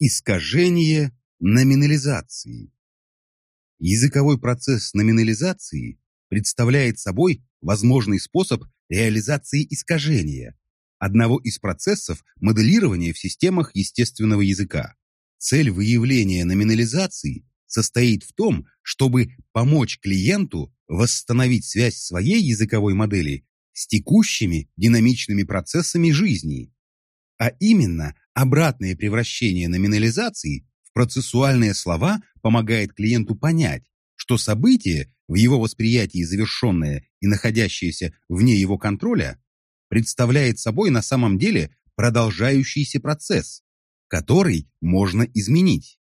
Искажение номинализации. Языковой процесс номинализации представляет собой возможный способ реализации искажения, одного из процессов моделирования в системах естественного языка. Цель выявления номинализации состоит в том, чтобы помочь клиенту восстановить связь своей языковой модели с текущими динамичными процессами жизни, а именно обратное превращение номинализации в процессуальные слова помогает клиенту понять, что событие в его восприятии завершенное и находящееся вне его контроля представляет собой на самом деле продолжающийся процесс, который можно изменить.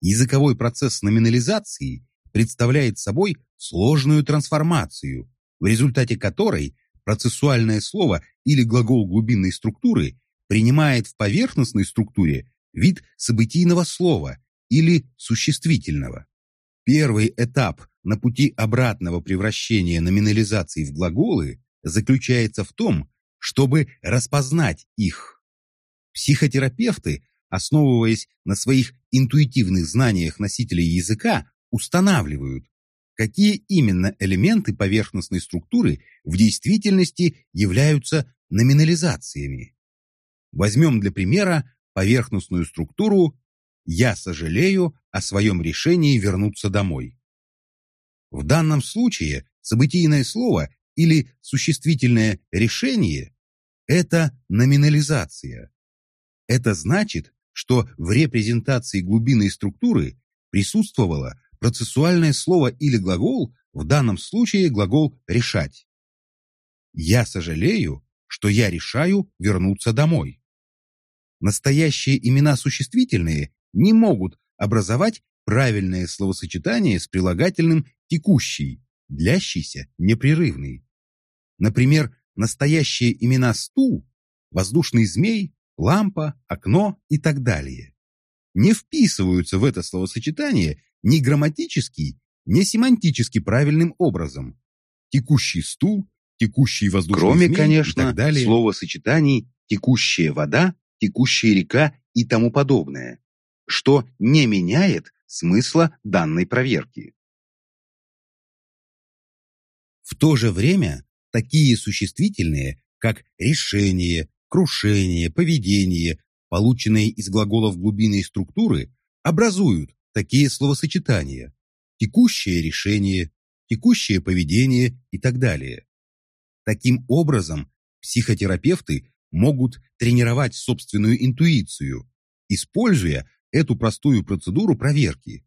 Языковой процесс номинализации представляет собой сложную трансформацию, в результате которой процессуальное слово или глагол глубинной структуры принимает в поверхностной структуре вид событийного слова или существительного. Первый этап на пути обратного превращения номинализации в глаголы заключается в том, чтобы распознать их. Психотерапевты, основываясь на своих интуитивных знаниях носителей языка, устанавливают, какие именно элементы поверхностной структуры в действительности являются номинализациями. Возьмем для примера поверхностную структуру «я сожалею о своем решении вернуться домой». В данном случае событийное слово или существительное решение – это номинализация. Это значит, что в репрезентации глубинной структуры присутствовало процессуальное слово или глагол, в данном случае глагол «решать». Я сожалею, что я решаю вернуться домой. Настоящие имена существительные не могут образовать правильное словосочетание с прилагательным «текущий», длящийся, непрерывный. Например, настоящие имена стул, воздушный змей, лампа, окно и так далее не вписываются в это словосочетание ни грамматически, ни семантически правильным образом. Текущий стул, текущий воздушный Кроме, змей конечно, и так далее. словосочетаний «текущая вода», «текущая река» и тому подобное, что не меняет смысла данной проверки. В то же время такие существительные, как решение, крушение, поведение, полученные из глаголов глубинной структуры, образуют такие словосочетания текущее решение, текущее поведение и так далее. Таким образом, психотерапевты могут тренировать собственную интуицию, используя эту простую процедуру проверки.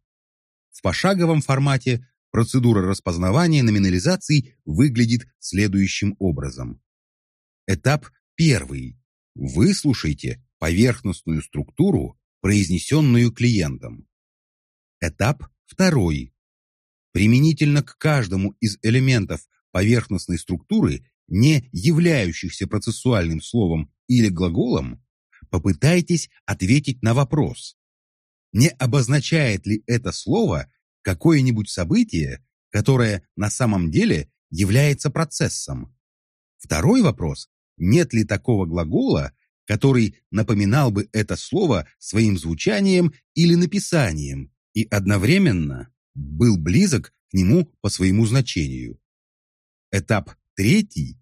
В пошаговом формате процедура распознавания номинализаций выглядит следующим образом. Этап первый. Выслушайте поверхностную структуру, произнесенную клиентом. Этап второй. Применительно к каждому из элементов поверхностной структуры, не являющихся процессуальным словом или глаголом, попытайтесь ответить на вопрос, не обозначает ли это слово какое-нибудь событие, которое на самом деле является процессом. Второй вопрос, нет ли такого глагола, который напоминал бы это слово своим звучанием или написанием, и одновременно был близок к нему по своему значению. Этап третий.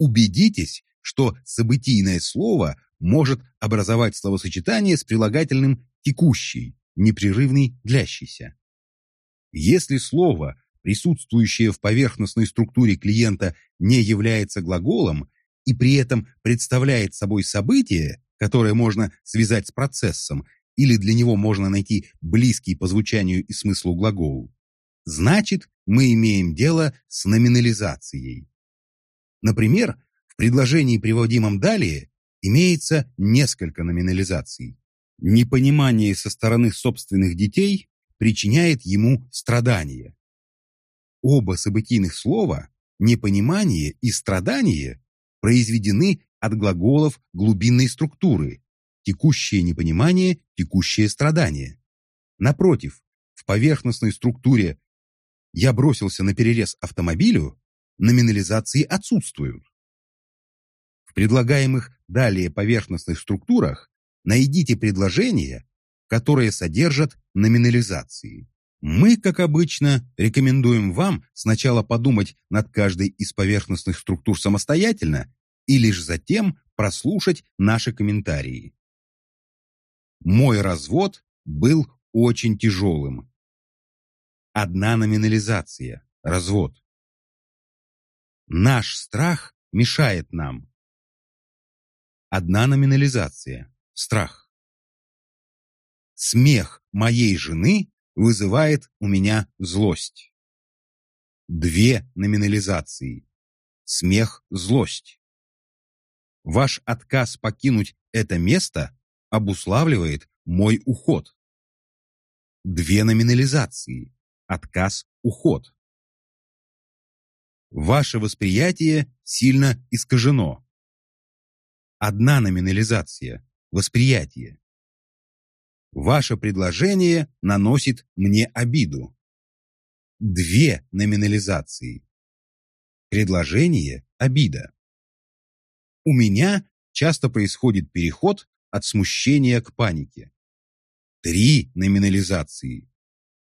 Убедитесь, что событийное слово может образовать словосочетание с прилагательным «текущий», непрерывный, длящийся. Если слово, присутствующее в поверхностной структуре клиента, не является глаголом и при этом представляет собой событие, которое можно связать с процессом, или для него можно найти близкий по звучанию и смыслу глагол, значит, мы имеем дело с номинализацией. Например, в предложении, приводимом далее, имеется несколько номинализаций. Непонимание со стороны собственных детей причиняет ему страдания. Оба событийных слова «непонимание» и «страдание» произведены от глаголов глубинной структуры, текущее непонимание, текущее страдание. Напротив, в поверхностной структуре «я бросился на перерез автомобилю» номинализации отсутствуют. В предлагаемых далее поверхностных структурах найдите предложения, которые содержат номинализации. Мы, как обычно, рекомендуем вам сначала подумать над каждой из поверхностных структур самостоятельно и лишь затем прослушать наши комментарии. Мой развод был очень тяжелым. Одна номинализация – развод. Наш страх мешает нам. Одна номинализация – страх. Смех моей жены вызывает у меня злость. Две номинализации. Смех, злость. Ваш отказ покинуть это место обуславливает мой уход. Две номинализации. Отказ, уход. Ваше восприятие сильно искажено. Одна номинализация – восприятие. Ваше предложение наносит мне обиду. Две номинализации. Предложение – обида. У меня часто происходит переход от смущения к панике. Три номинализации.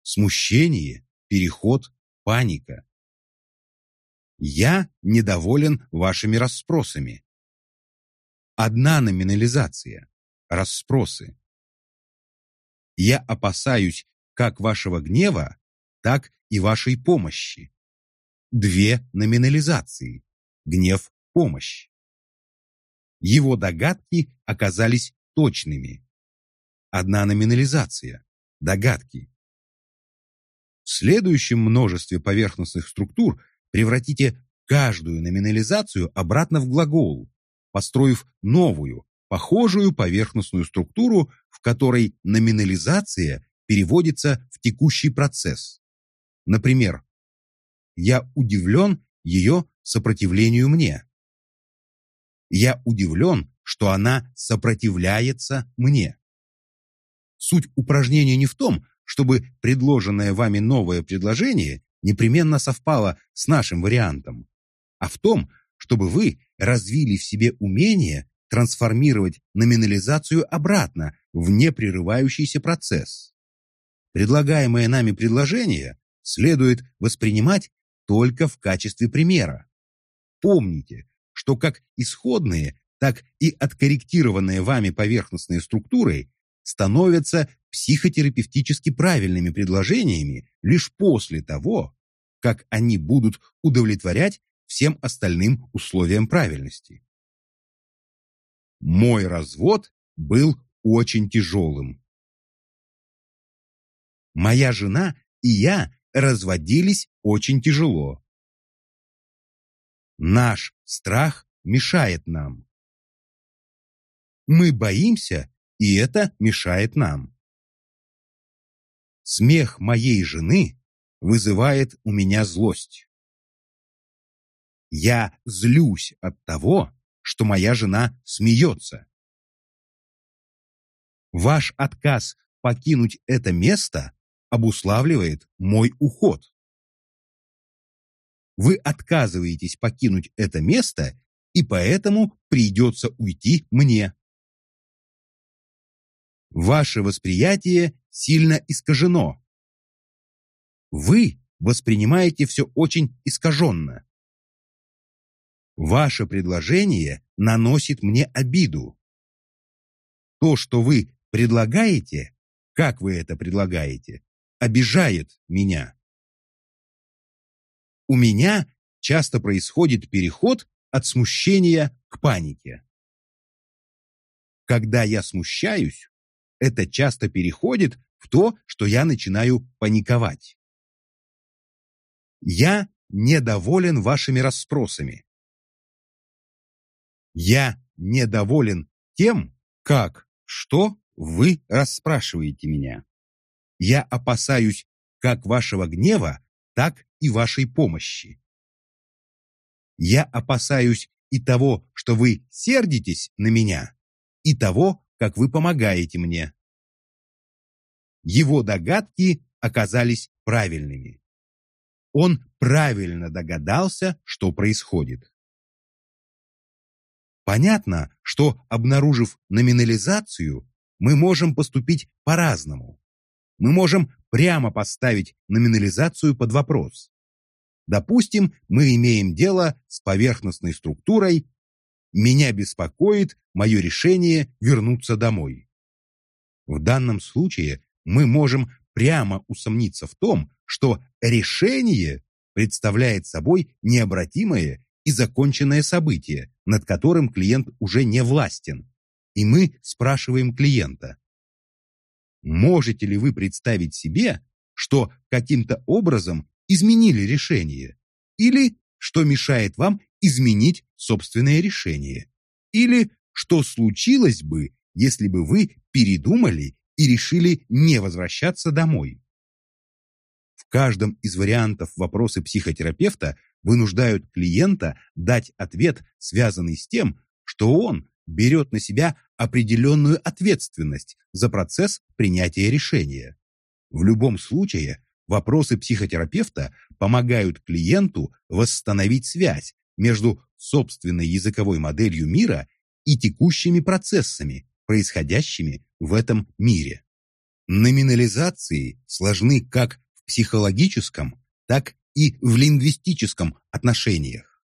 Смущение, переход, паника. Я недоволен вашими расспросами. Одна номинализация. Расспросы. Я опасаюсь как вашего гнева, так и вашей помощи. Две номинализации. Гнев, помощь. Его догадки оказались точными. Одна номинализация. Догадки. В следующем множестве поверхностных структур Превратите каждую номинализацию обратно в глагол, построив новую, похожую поверхностную структуру, в которой номинализация переводится в текущий процесс. Например, «Я удивлен ее сопротивлению мне». «Я удивлен, что она сопротивляется мне». Суть упражнения не в том, чтобы предложенное вами новое предложение непременно совпало с нашим вариантом, а в том, чтобы вы развили в себе умение трансформировать номинализацию обратно в непрерывающийся процесс. Предлагаемое нами предложение следует воспринимать только в качестве примера. Помните, что как исходные, так и откорректированные вами поверхностные структуры становятся психотерапевтически правильными предложениями лишь после того, как они будут удовлетворять всем остальным условиям правильности. Мой развод был очень тяжелым. Моя жена и я разводились очень тяжело. Наш страх мешает нам. Мы боимся, и это мешает нам. Смех моей жены вызывает у меня злость. Я злюсь от того, что моя жена смеется. Ваш отказ покинуть это место обуславливает мой уход. Вы отказываетесь покинуть это место, и поэтому придется уйти мне. Ваше восприятие сильно искажено. Вы воспринимаете все очень искаженно. Ваше предложение наносит мне обиду. То, что вы предлагаете, как вы это предлагаете, обижает меня. У меня часто происходит переход от смущения к панике. Когда я смущаюсь, это часто переходит в то, что я начинаю паниковать. Я недоволен вашими расспросами. Я недоволен тем, как, что вы расспрашиваете меня. Я опасаюсь как вашего гнева, так и вашей помощи. Я опасаюсь и того, что вы сердитесь на меня, и того, как вы помогаете мне. Его догадки оказались правильными. Он правильно догадался, что происходит. Понятно, что, обнаружив номинализацию, мы можем поступить по-разному. Мы можем прямо поставить номинализацию под вопрос. Допустим, мы имеем дело с поверхностной структурой «Меня беспокоит мое решение вернуться домой». В данном случае мы можем прямо усомниться в том, что решение представляет собой необратимое и законченное событие, над которым клиент уже не властен. И мы спрашиваем клиента, можете ли вы представить себе, что каким-то образом изменили решение, или что мешает вам изменить собственное решение, или что случилось бы, если бы вы передумали и решили не возвращаться домой. В каждом из вариантов вопросы психотерапевта вынуждают клиента дать ответ, связанный с тем, что он берет на себя определенную ответственность за процесс принятия решения. В любом случае, вопросы психотерапевта помогают клиенту восстановить связь между собственной языковой моделью мира и текущими процессами, происходящими в этом мире. Номинализации сложны как психологическом, так и в лингвистическом отношениях.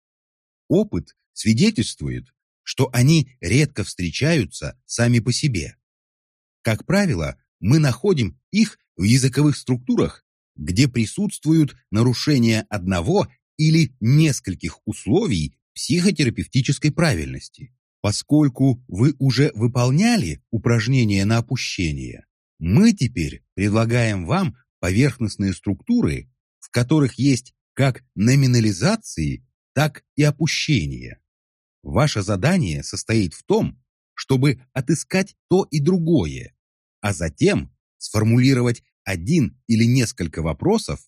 Опыт свидетельствует, что они редко встречаются сами по себе. Как правило, мы находим их в языковых структурах, где присутствуют нарушения одного или нескольких условий психотерапевтической правильности. Поскольку вы уже выполняли упражнения на опущение, мы теперь предлагаем вам поверхностные структуры, в которых есть как номинализации, так и опущения. Ваше задание состоит в том, чтобы отыскать то и другое, а затем сформулировать один или несколько вопросов,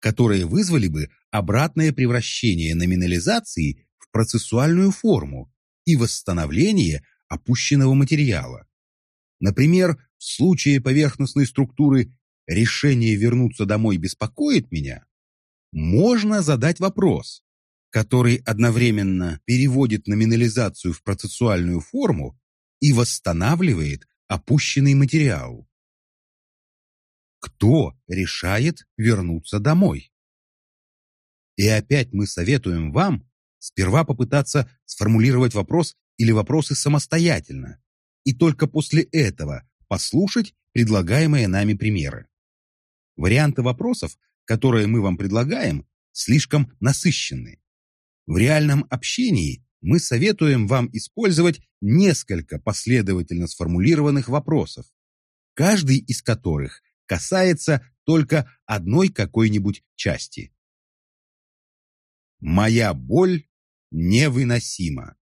которые вызвали бы обратное превращение номинализации в процессуальную форму и восстановление опущенного материала. Например, в случае поверхностной структуры решение вернуться домой беспокоит меня, можно задать вопрос, который одновременно переводит номинализацию в процессуальную форму и восстанавливает опущенный материал. Кто решает вернуться домой? И опять мы советуем вам сперва попытаться сформулировать вопрос или вопросы самостоятельно, и только после этого послушать предлагаемые нами примеры. Варианты вопросов, которые мы вам предлагаем, слишком насыщенны. В реальном общении мы советуем вам использовать несколько последовательно сформулированных вопросов, каждый из которых касается только одной какой-нибудь части. Моя боль невыносима.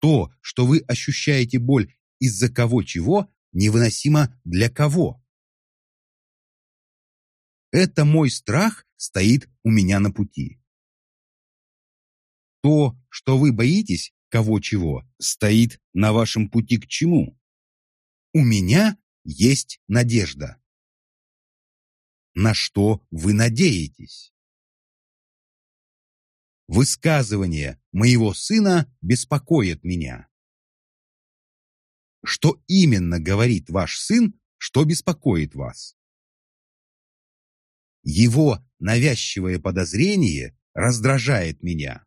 То, что вы ощущаете боль из-за кого-чего, невыносимо для кого. Это мой страх стоит у меня на пути. То, что вы боитесь кого-чего, стоит на вашем пути к чему? У меня есть надежда. На что вы надеетесь? Высказывание моего сына беспокоит меня. Что именно говорит ваш сын, что беспокоит вас? Его навязчивое подозрение раздражает меня.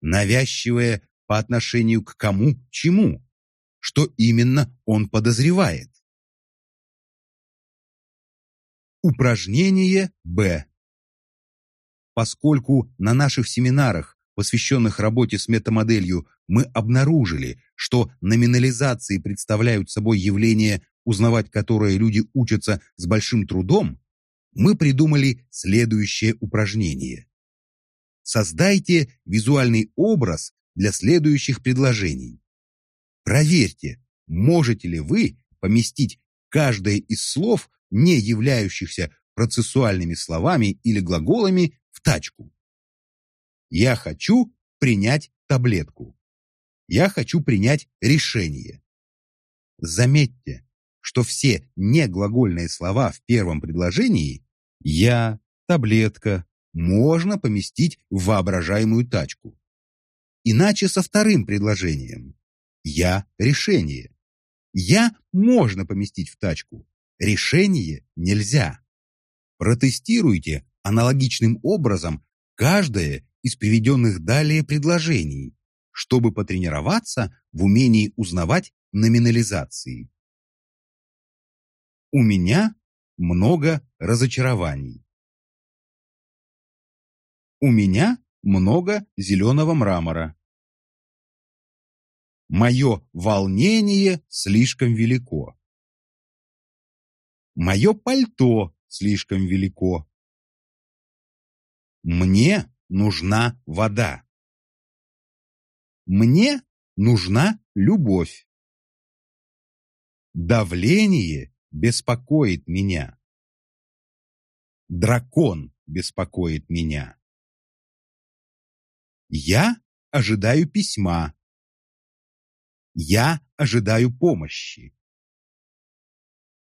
Навязчивое по отношению к кому, чему? Что именно он подозревает? Упражнение Б. Поскольку на наших семинарах, посвященных работе с метамоделью, мы обнаружили, что номинализации представляют собой явление, узнавать которое люди учатся с большим трудом, мы придумали следующее упражнение. Создайте визуальный образ для следующих предложений. Проверьте, можете ли вы поместить каждое из слов, не являющихся процессуальными словами или глаголами, в тачку. Я хочу принять таблетку. Я хочу принять решение. Заметьте, что все неглагольные слова в первом предложении я, таблетка, можно поместить в воображаемую тачку. Иначе со вторым предложением. Я – решение. Я можно поместить в тачку. Решение нельзя. Протестируйте аналогичным образом каждое из приведенных далее предложений, чтобы потренироваться в умении узнавать номинализации. У меня много разочарований. У меня много зеленого мрамора. Мое волнение слишком велико. Мое пальто слишком велико. Мне нужна вода. Мне нужна любовь. Давление беспокоит меня. Дракон беспокоит меня. Я ожидаю письма. Я ожидаю помощи.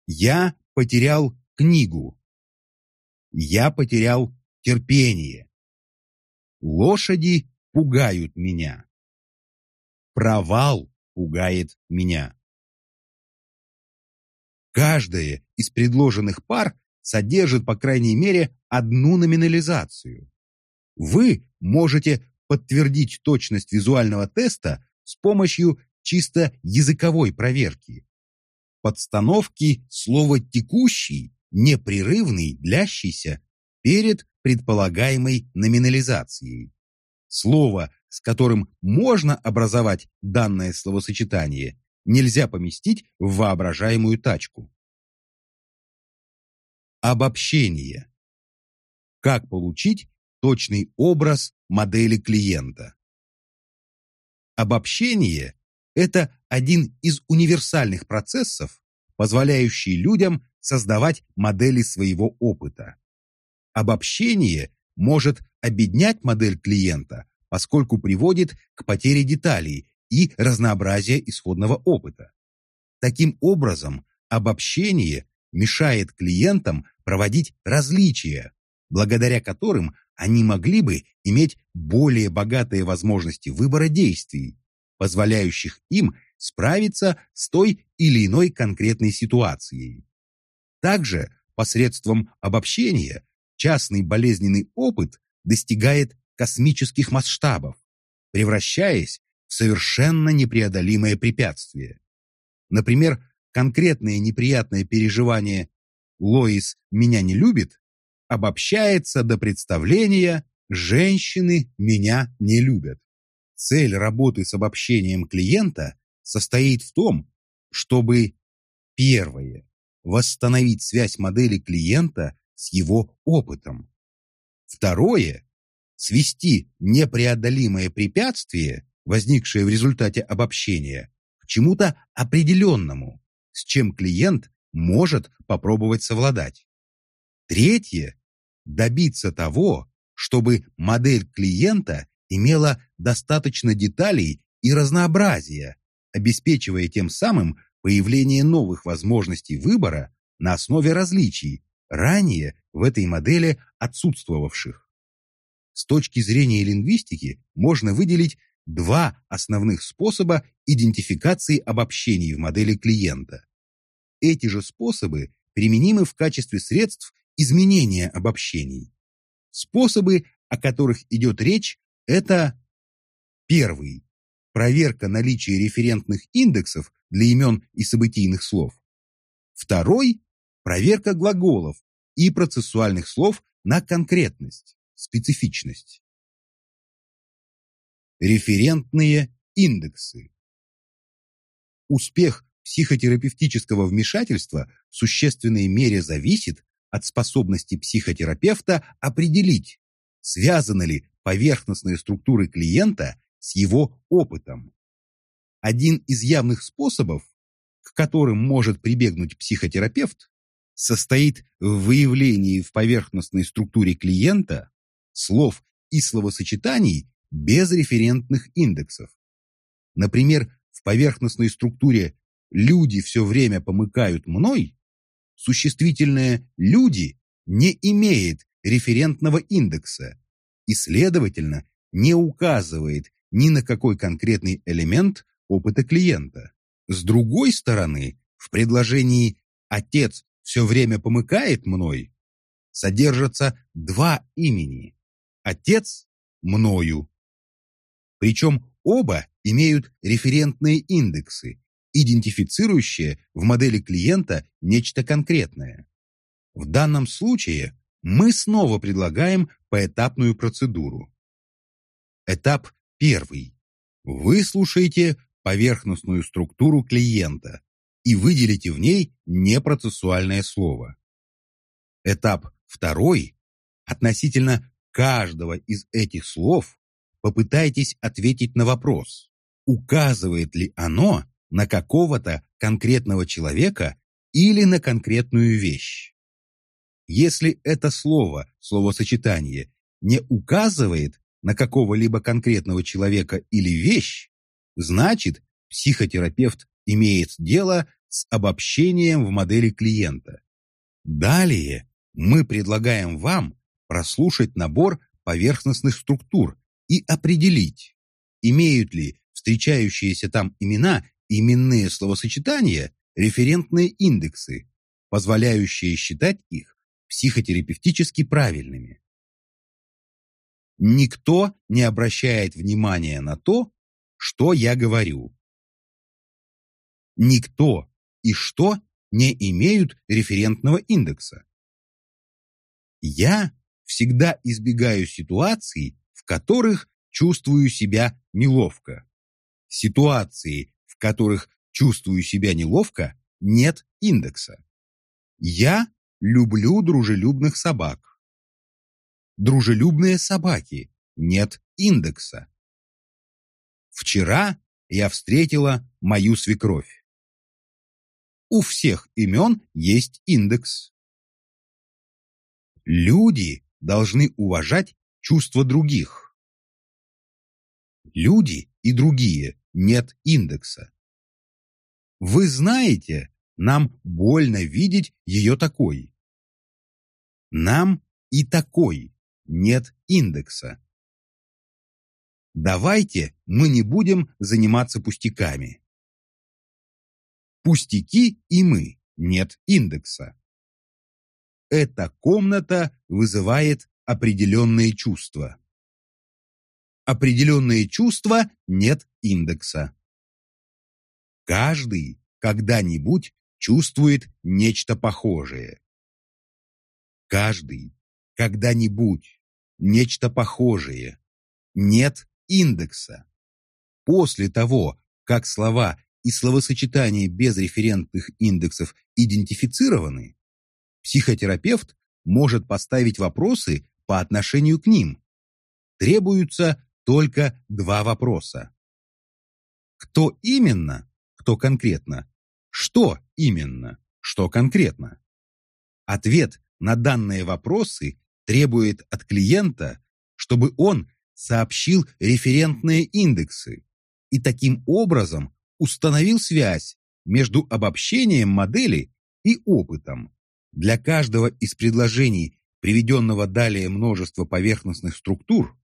Я потерял книгу. Я потерял терпение. Лошади пугают меня. Провал пугает меня. Каждая из предложенных пар содержит, по крайней мере, одну номинализацию. Вы можете подтвердить точность визуального теста с помощью чисто языковой проверки. Подстановки слова «текущий» непрерывный, длящийся перед предполагаемой номинализацией. Слово, с которым можно образовать данное словосочетание, нельзя поместить в воображаемую тачку. Обобщение. Как получить точный образ модели клиента? Обобщение – это один из универсальных процессов, позволяющий людям создавать модели своего опыта. Обобщение может обеднять модель клиента, поскольку приводит к потере деталей и разнообразия исходного опыта. Таким образом, обобщение мешает клиентам проводить различия, благодаря которым они могли бы иметь более богатые возможности выбора действий, позволяющих им справиться с той или иной конкретной ситуацией. Также посредством обобщения частный болезненный опыт достигает космических масштабов, превращаясь совершенно непреодолимое препятствие. Например, конкретное неприятное переживание «Лоис меня не любит» обобщается до представления «женщины меня не любят». Цель работы с обобщением клиента состоит в том, чтобы первое восстановить связь модели клиента с его опытом. Второе – свести непреодолимое препятствие, возникшее в результате обобщения, к чему-то определенному, с чем клиент может попробовать совладать. Третье – добиться того, чтобы модель клиента имела достаточно деталей и разнообразия, обеспечивая тем самым появление новых возможностей выбора на основе различий, ранее в этой модели отсутствовавших. С точки зрения лингвистики можно выделить два основных способа идентификации обобщений в модели клиента. Эти же способы применимы в качестве средств изменения обобщений. Способы, о которых идет речь, это первый – проверка наличия референтных индексов для имен и событийных слов. Второй – проверка глаголов и процессуальных слов на конкретность, специфичность. Референтные индексы. Успех психотерапевтического вмешательства в существенной мере зависит от способности психотерапевта определить, связаны ли поверхностные структуры клиента с его опытом. Один из явных способов, к которым может прибегнуть психотерапевт, состоит в выявлении в поверхностной структуре клиента слов и словосочетаний без референтных индексов. Например, в поверхностной структуре «люди все время помыкают мной» существительное «люди» не имеет референтного индекса и, следовательно, не указывает ни на какой конкретный элемент опыта клиента. С другой стороны, в предложении «отец все время помыкает мной» содержатся два имени – «отец» – мною. Причем оба имеют референтные индексы, идентифицирующие в модели клиента нечто конкретное. В данном случае мы снова предлагаем поэтапную процедуру. Этап первый. Вы слушаете поверхностную структуру клиента и выделите в ней непроцессуальное слово. Этап второй. Относительно каждого из этих слов попытайтесь ответить на вопрос, указывает ли оно на какого-то конкретного человека или на конкретную вещь. Если это слово, словосочетание, не указывает на какого-либо конкретного человека или вещь, значит, психотерапевт имеет дело с обобщением в модели клиента. Далее мы предлагаем вам прослушать набор поверхностных структур и определить, имеют ли встречающиеся там имена именные словосочетания референтные индексы, позволяющие считать их психотерапевтически правильными. Никто не обращает внимания на то, что я говорю. Никто и что не имеют референтного индекса. Я всегда избегаю ситуаций, в которых чувствую себя неловко. Ситуации, в которых чувствую себя неловко, нет индекса. Я люблю дружелюбных собак. Дружелюбные собаки, нет индекса. Вчера я встретила мою свекровь. У всех имен есть индекс. Люди должны уважать чувства других. Люди и другие нет индекса. Вы знаете, нам больно видеть ее такой. Нам и такой нет индекса. Давайте мы не будем заниматься пустяками. Пустяки и мы нет индекса. Эта комната вызывает определенные чувства. Определенные чувства нет индекса. Каждый когда-нибудь чувствует нечто похожее. Каждый когда-нибудь нечто похожее. Нет индекса. После того, как слова и словосочетания без референтных индексов идентифицированы, психотерапевт может поставить вопросы по отношению к ним. Требуются только два вопроса. Кто именно, кто конкретно, что именно, что конкретно. Ответ на данные вопросы требует от клиента, чтобы он сообщил референтные индексы и таким образом установил связь между обобщением модели и опытом. Для каждого из предложений, приведенного далее множества поверхностных структур,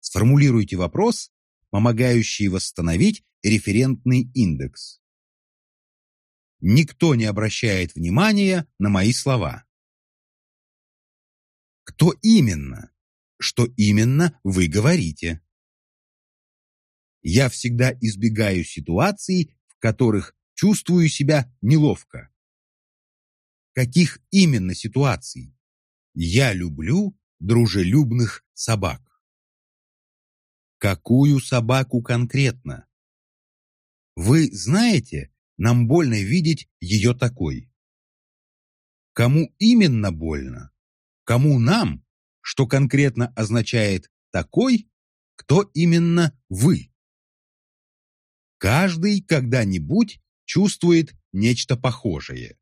сформулируйте вопрос, помогающий восстановить референтный индекс. Никто не обращает внимания на мои слова. Кто именно? Что именно вы говорите? Я всегда избегаю ситуаций, в которых чувствую себя неловко. Каких именно ситуаций? Я люблю дружелюбных собак. Какую собаку конкретно? Вы знаете, нам больно видеть ее такой. Кому именно больно? Кому нам, что конкретно означает «такой», кто именно вы? Каждый когда-нибудь чувствует нечто похожее.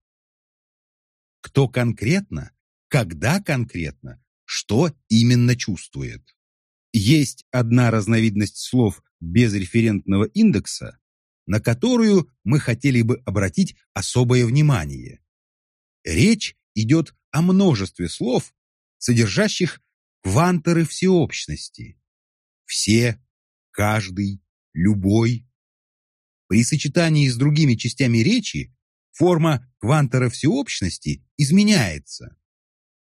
Кто конкретно, когда конкретно, что именно чувствует. Есть одна разновидность слов без референтного индекса, на которую мы хотели бы обратить особое внимание. Речь идет о множестве слов, содержащих кванторы всеобщности. Все, каждый, любой. При сочетании с другими частями речи форма квантора всеобщности изменяется.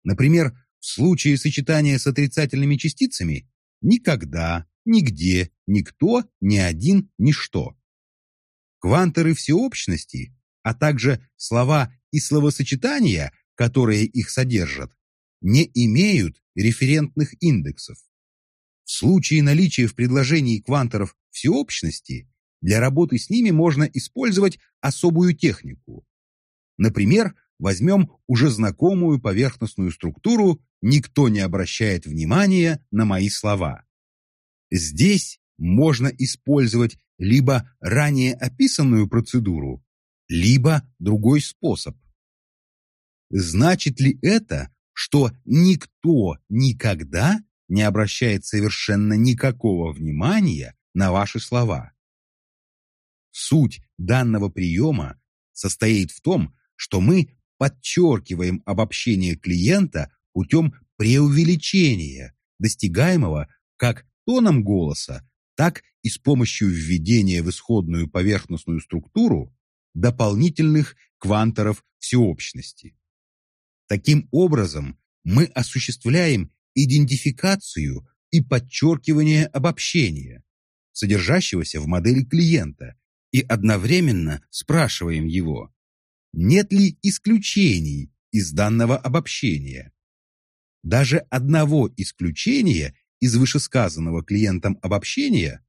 Например, в случае сочетания с отрицательными частицами никогда, нигде, никто, ни один, ничто. Кванторы всеобщности, а также слова и словосочетания, которые их содержат, не имеют референтных индексов. В случае наличия в предложении кванторов всеобщности для работы с ними можно использовать особую технику. Например, возьмем уже знакомую поверхностную структуру «никто не обращает внимания на мои слова». Здесь можно использовать либо ранее описанную процедуру, либо другой способ. Значит ли это, что никто никогда не обращает совершенно никакого внимания на ваши слова? Суть данного приема состоит в том, что мы подчеркиваем обобщение клиента путем преувеличения, достигаемого как тоном голоса, так и с помощью введения в исходную поверхностную структуру дополнительных кванторов всеобщности. Таким образом, мы осуществляем идентификацию и подчеркивание обобщения, содержащегося в модели клиента, и одновременно спрашиваем его, нет ли исключений из данного обобщения. Даже одного исключения из вышесказанного клиентом обобщения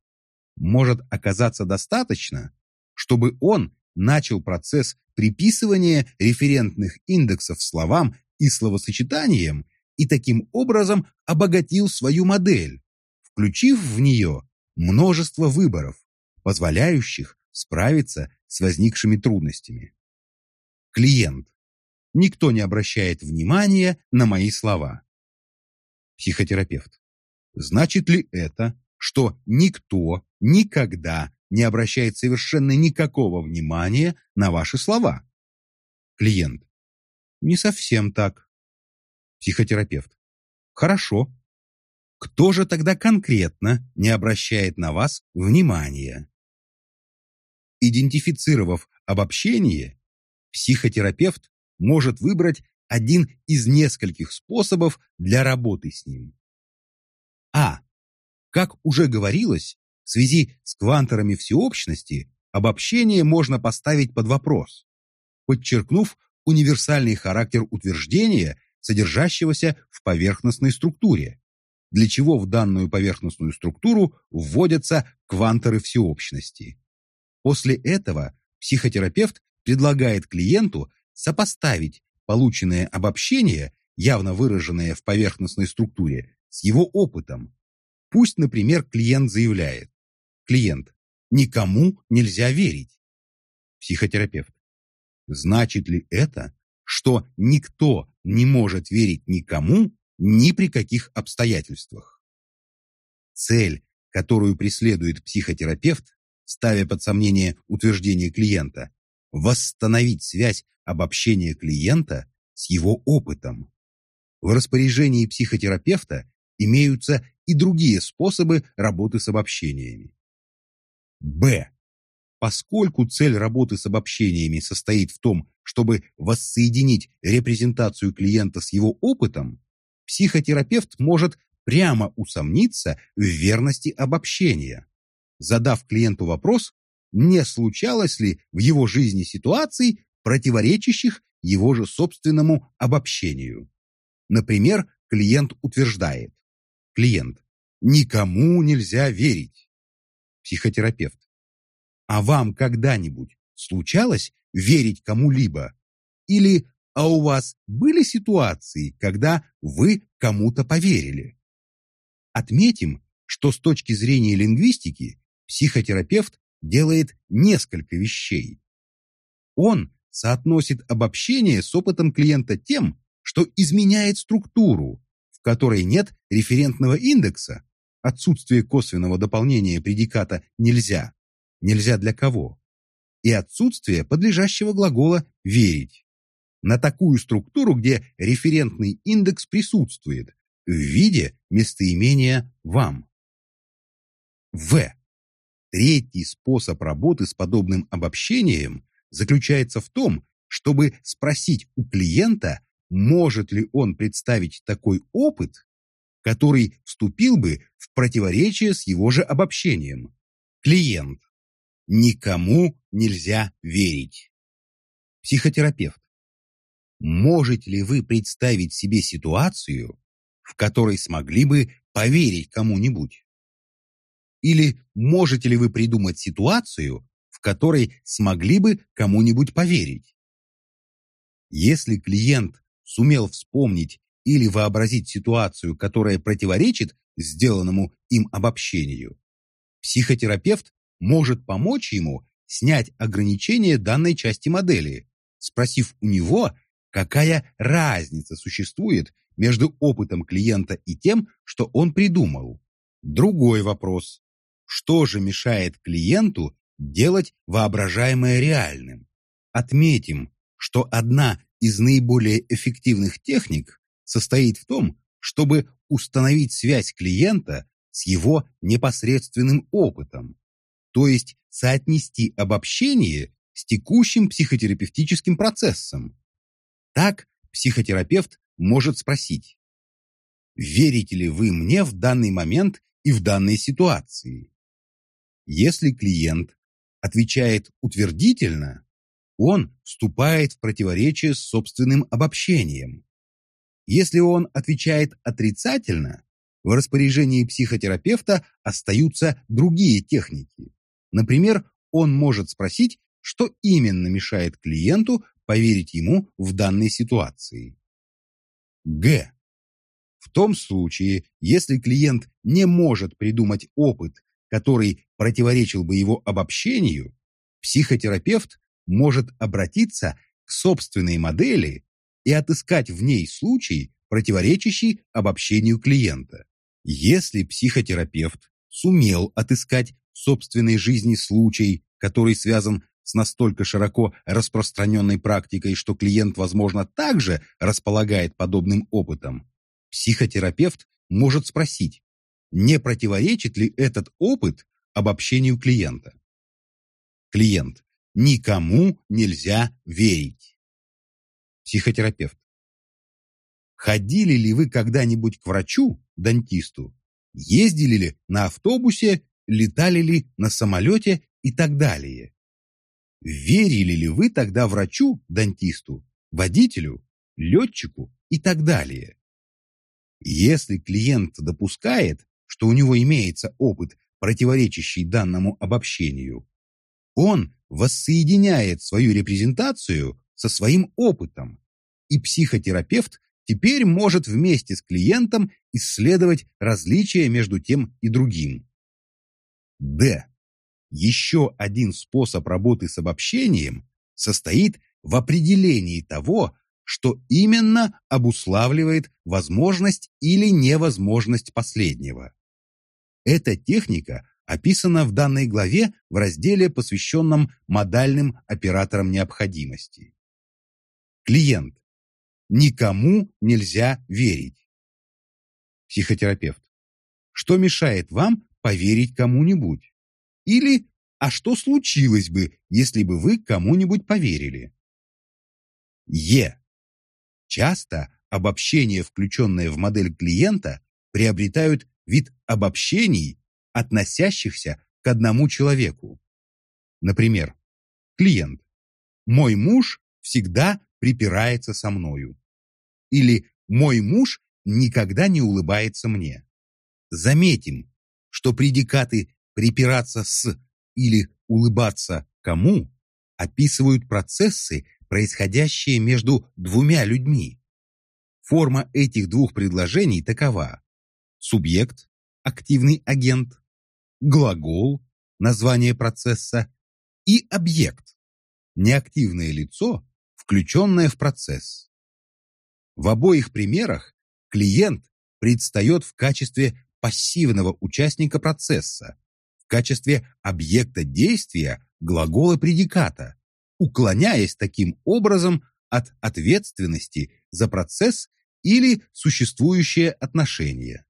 может оказаться достаточно, чтобы он начал процесс приписывания референтных индексов словам и словосочетаниям и таким образом обогатил свою модель, включив в нее множество выборов, позволяющих справиться с возникшими трудностями. Клиент. Никто не обращает внимания на мои слова. Психотерапевт. Значит ли это, что никто никогда не обращает совершенно никакого внимания на ваши слова? Клиент. Не совсем так. Психотерапевт. Хорошо. Кто же тогда конкретно не обращает на вас внимания? Идентифицировав обобщение, психотерапевт может выбрать один из нескольких способов для работы с ним. А. Как уже говорилось, в связи с кванторами всеобщности обобщение можно поставить под вопрос, подчеркнув универсальный характер утверждения, содержащегося в поверхностной структуре, для чего в данную поверхностную структуру вводятся кванторы всеобщности. После этого психотерапевт предлагает клиенту сопоставить полученное обобщение, явно выраженное в поверхностной структуре, с его опытом. Пусть, например, клиент заявляет. Клиент. Никому нельзя верить. Психотерапевт. Значит ли это, что никто не может верить никому ни при каких обстоятельствах? Цель, которую преследует психотерапевт, ставя под сомнение утверждение клиента, восстановить связь обобщения клиента с его опытом. В распоряжении психотерапевта имеются и другие способы работы с обобщениями. Б. Поскольку цель работы с обобщениями состоит в том, чтобы воссоединить репрезентацию клиента с его опытом, психотерапевт может прямо усомниться в верности обобщения, задав клиенту вопрос, не случалось ли в его жизни ситуаций, противоречащих его же собственному обобщению. Например, клиент утверждает, клиент, никому нельзя верить. Психотерапевт, а вам когда-нибудь случалось верить кому-либо? Или а у вас были ситуации, когда вы кому-то поверили? Отметим, что с точки зрения лингвистики психотерапевт делает несколько вещей. Он соотносит обобщение с опытом клиента тем, что изменяет структуру, в которой нет референтного индекса, отсутствие косвенного дополнения предиката «нельзя», Нельзя для кого? И отсутствие подлежащего глагола «верить». На такую структуру, где референтный индекс присутствует в виде местоимения «вам». В. Третий способ работы с подобным обобщением заключается в том, чтобы спросить у клиента, может ли он представить такой опыт, который вступил бы в противоречие с его же обобщением. Клиент. Никому нельзя верить. Психотерапевт. Можете ли вы представить себе ситуацию, в которой смогли бы поверить кому-нибудь? Или можете ли вы придумать ситуацию, в которой смогли бы кому-нибудь поверить? Если клиент сумел вспомнить или вообразить ситуацию, которая противоречит сделанному им обобщению, психотерапевт может помочь ему снять ограничения данной части модели, спросив у него, какая разница существует между опытом клиента и тем, что он придумал. Другой вопрос. Что же мешает клиенту делать воображаемое реальным? Отметим, что одна из наиболее эффективных техник состоит в том, чтобы установить связь клиента с его непосредственным опытом, то есть соотнести обобщение с текущим психотерапевтическим процессом. Так психотерапевт может спросить, верите ли вы мне в данный момент и в данной ситуации? Если клиент отвечает утвердительно, он вступает в противоречие с собственным обобщением. Если он отвечает отрицательно, в распоряжении психотерапевта остаются другие техники. Например, он может спросить, что именно мешает клиенту поверить ему в данной ситуации. Г. В том случае, если клиент не может придумать опыт, который противоречил бы его обобщению, психотерапевт может обратиться к собственной модели и отыскать в ней случай, противоречащий обобщению клиента. Если психотерапевт сумел отыскать в собственной жизни случай, который связан с настолько широко распространенной практикой, что клиент, возможно, также располагает подобным опытом, психотерапевт может спросить, не противоречит ли этот опыт обобщению клиента. Клиент. Никому нельзя верить. Психотерапевт. Ходили ли вы когда-нибудь к врачу, дантисту? Ездили ли на автобусе, летали ли на самолете и так далее? Верили ли вы тогда врачу, дантисту, водителю, летчику и так далее? Если клиент допускает, что у него имеется опыт, противоречащий данному обобщению, он воссоединяет свою репрезентацию со своим опытом, и психотерапевт теперь может вместе с клиентом исследовать различия между тем и другим. Д. Еще один способ работы с обобщением состоит в определении того, что именно обуславливает возможность или невозможность последнего. Эта техника описана в данной главе в разделе, посвященном модальным операторам необходимости. Клиент. Никому нельзя верить. Психотерапевт. Что мешает вам поверить кому-нибудь? Или «А что случилось бы, если бы вы кому-нибудь поверили?» Е. Часто обобщения, включенные в модель клиента, приобретают вид обобщений, относящихся к одному человеку. Например, клиент. Мой муж всегда припирается со мною. Или мой муж никогда не улыбается мне. Заметим, что предикаты «припираться с» или «улыбаться кому» описывают процессы, происходящие между двумя людьми. Форма этих двух предложений такова. Субъект, активный агент, глагол, название процесса и объект, неактивное лицо, включенное в процесс. В обоих примерах клиент предстает в качестве пассивного участника процесса, в качестве объекта действия глагола предиката, уклоняясь таким образом от ответственности за процесс или существующее отношение.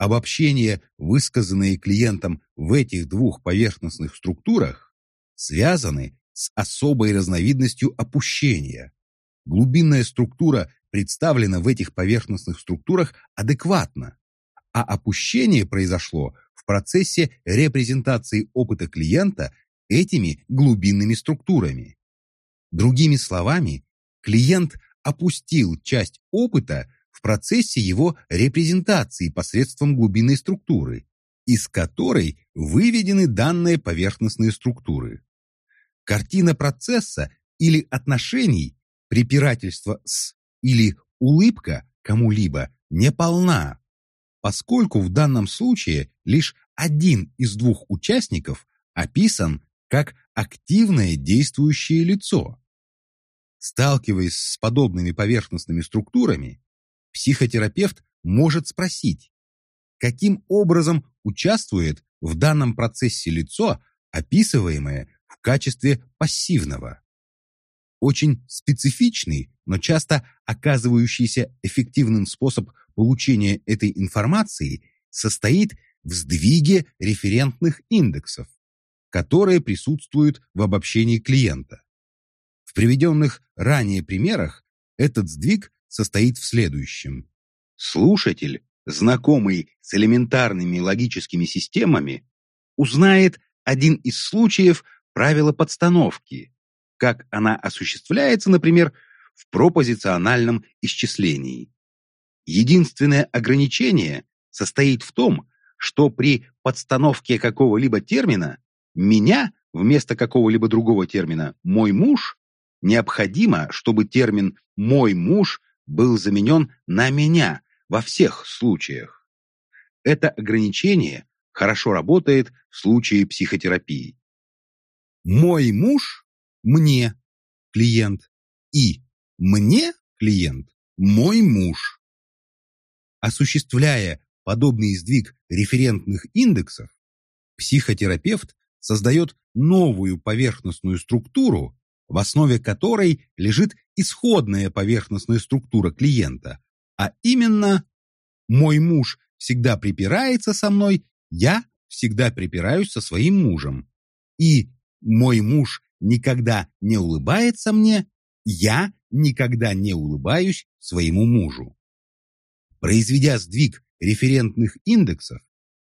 Обобщения, высказанные клиентом в этих двух поверхностных структурах связаны с особой разновидностью опущения. Глубинная структура представлена в этих поверхностных структурах адекватно, а опущение произошло в процессе репрезентации опыта клиента этими глубинными структурами. Другими словами, клиент опустил часть опыта в процессе его репрезентации посредством глубинной структуры, из которой выведены данные поверхностные структуры. Картина процесса или отношений, препирательство с или улыбка кому-либо не полна, поскольку в данном случае лишь один из двух участников описан как активное действующее лицо. Сталкиваясь с подобными поверхностными структурами, психотерапевт может спросить, каким образом участвует в данном процессе лицо, описываемое в качестве пассивного. Очень специфичный, но часто оказывающийся эффективным способ получения этой информации состоит в сдвиге референтных индексов, которые присутствуют в обобщении клиента. В приведенных ранее примерах этот сдвиг состоит в следующем. Слушатель, знакомый с элементарными логическими системами, узнает один из случаев правила подстановки, как она осуществляется, например, в пропозициональном исчислении. Единственное ограничение состоит в том, что при подстановке какого-либо термина «меня» вместо какого-либо другого термина «мой муж» необходимо, чтобы термин «мой муж» был заменен на «меня» во всех случаях. Это ограничение хорошо работает в случае психотерапии. Мой муж мне клиент и мне клиент мой муж. Осуществляя подобный сдвиг референтных индексов, психотерапевт создает новую поверхностную структуру, в основе которой лежит исходная поверхностная структура клиента, а именно «мой муж всегда припирается со мной, я всегда припираюсь со своим мужем». И «мой муж никогда не улыбается мне, я никогда не улыбаюсь своему мужу». Произведя сдвиг референтных индексов,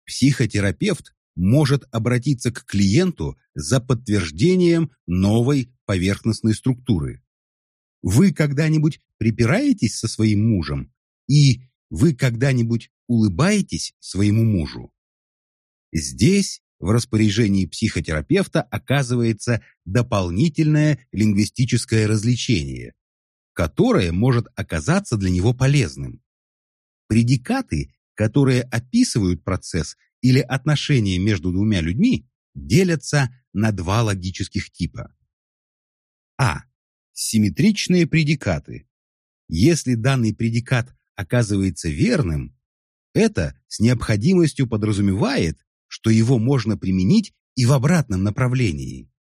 психотерапевт может обратиться к клиенту за подтверждением новой поверхностной структуры. Вы когда-нибудь припираетесь со своим мужем? И вы когда-нибудь улыбаетесь своему мужу? Здесь в распоряжении психотерапевта оказывается дополнительное лингвистическое развлечение, которое может оказаться для него полезным. Предикаты, которые описывают процесс или отношения между двумя людьми, делятся на два логических типа. А. Симметричные предикаты. Если данный предикат оказывается верным, это с необходимостью подразумевает, что его можно применить и в обратном направлении.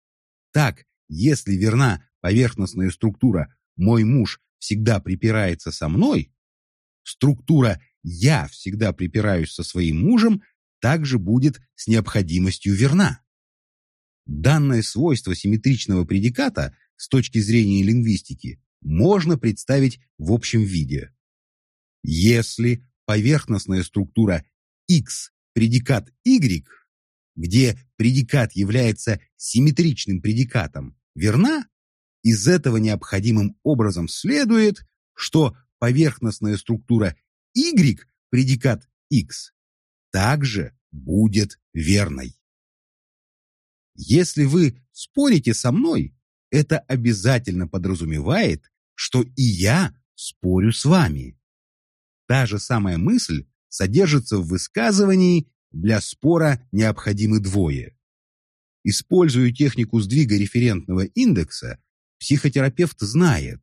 Так, если верна поверхностная структура «мой муж всегда припирается со мной», структура «я всегда припираюсь со своим мужем» также будет с необходимостью верна. Данное свойство симметричного предиката с точки зрения лингвистики можно представить в общем виде. Если поверхностная структура X предикат Y, где предикат является симметричным предикатом, верна, из этого необходимым образом следует, что поверхностная структура Y предикат X также будет верной. Если вы спорите со мной, это обязательно подразумевает, что и я спорю с вами. Та же самая мысль содержится в высказывании «для спора необходимы двое». Используя технику сдвига референтного индекса, психотерапевт знает,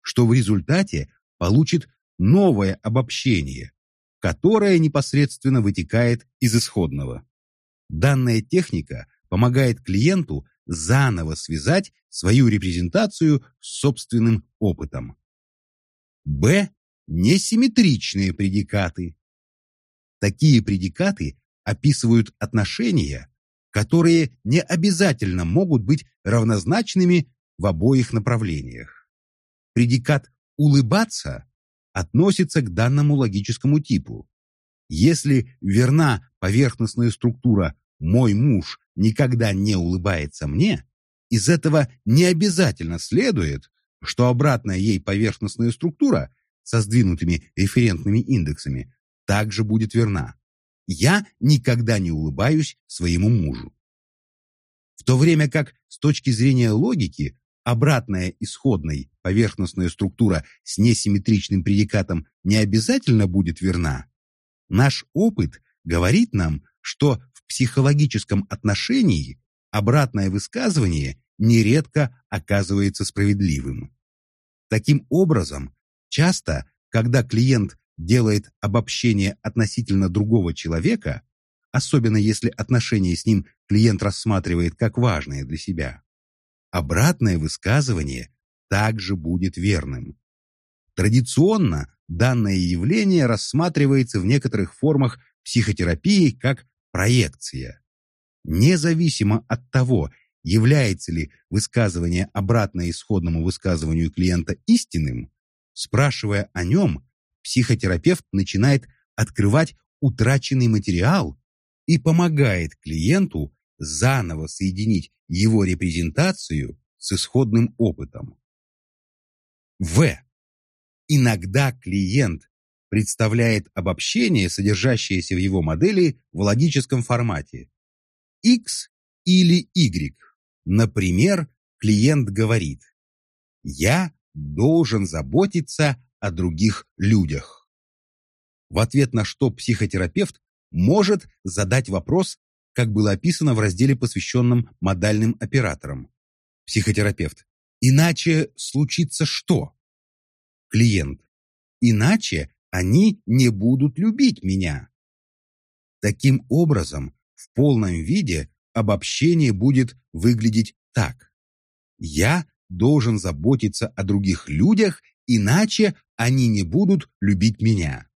что в результате получит новое обобщение, которое непосредственно вытекает из исходного. Данная техника помогает клиенту заново связать свою репрезентацию с собственным опытом. Б. Несимметричные предикаты. Такие предикаты описывают отношения, которые не обязательно могут быть равнозначными в обоих направлениях. Предикат «улыбаться» относится к данному логическому типу. Если верна поверхностная структура «мой муж никогда не улыбается мне», из этого не обязательно следует, что обратная ей поверхностная структура со сдвинутыми референтными индексами также будет верна. Я никогда не улыбаюсь своему мужу. В то время как с точки зрения логики обратная исходной поверхностная структура с несимметричным предикатом не обязательно будет верна, наш опыт говорит нам, что в психологическом отношении обратное высказывание нередко оказывается справедливым. Таким образом, часто, когда клиент делает обобщение относительно другого человека, особенно если отношения с ним клиент рассматривает как важные для себя, обратное высказывание также будет верным. Традиционно данное явление рассматривается в некоторых формах психотерапии как проекция. Независимо от того, является ли высказывание обратно исходному высказыванию клиента истинным, спрашивая о нем, психотерапевт начинает открывать утраченный материал и помогает клиенту заново соединить его репрезентацию с исходным опытом. В. Иногда клиент представляет обобщение, содержащееся в его модели в логическом формате X или Y. Например, клиент говорит «Я должен заботиться о других людях. В ответ на что психотерапевт может задать вопрос, как было описано в разделе, посвященном модальным операторам. Психотерапевт. Иначе случится что? Клиент. Иначе они не будут любить меня. Таким образом, в полном виде обобщение будет выглядеть так. Я должен заботиться о других людях иначе они не будут любить меня.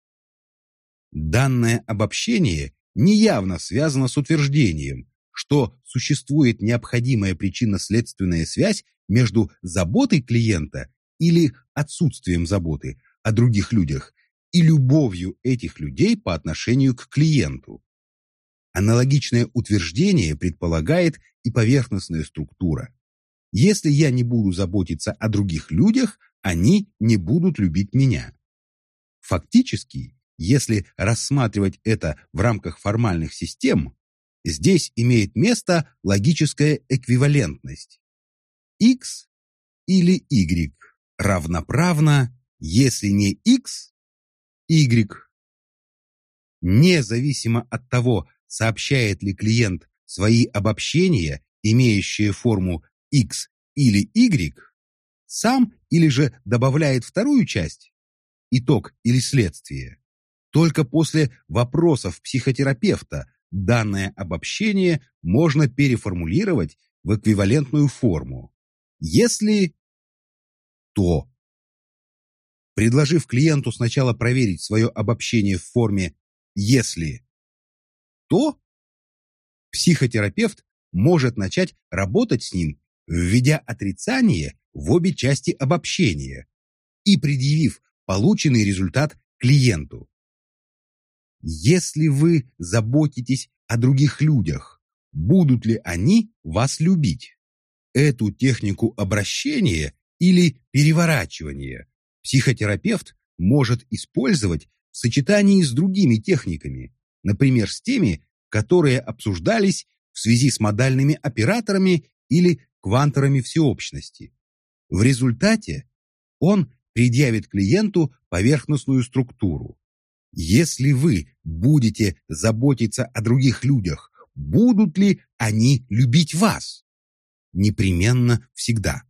Данное обобщение неявно связано с утверждением, что существует необходимая причинно-следственная связь между заботой клиента или отсутствием заботы о других людях и любовью этих людей по отношению к клиенту. Аналогичное утверждение предполагает и поверхностная структура. Если я не буду заботиться о других людях, они не будут любить меня. Фактически, если рассматривать это в рамках формальных систем, здесь имеет место логическая эквивалентность. X или Y равноправно, если не X, Y. Независимо от того, сообщает ли клиент свои обобщения, имеющие форму X или Y, сам или же добавляет вторую часть, итог или следствие. Только после вопросов психотерапевта данное обобщение можно переформулировать в эквивалентную форму. Если то. Предложив клиенту сначала проверить свое обобщение в форме «если то», психотерапевт может начать работать с ним, введя отрицание в обе части обобщения и предъявив полученный результат клиенту. Если вы заботитесь о других людях, будут ли они вас любить? Эту технику обращения или переворачивания психотерапевт может использовать в сочетании с другими техниками, например, с теми, которые обсуждались в связи с модальными операторами или кванторами всеобщности. В результате он предъявит клиенту поверхностную структуру. Если вы будете заботиться о других людях, будут ли они любить вас? Непременно всегда.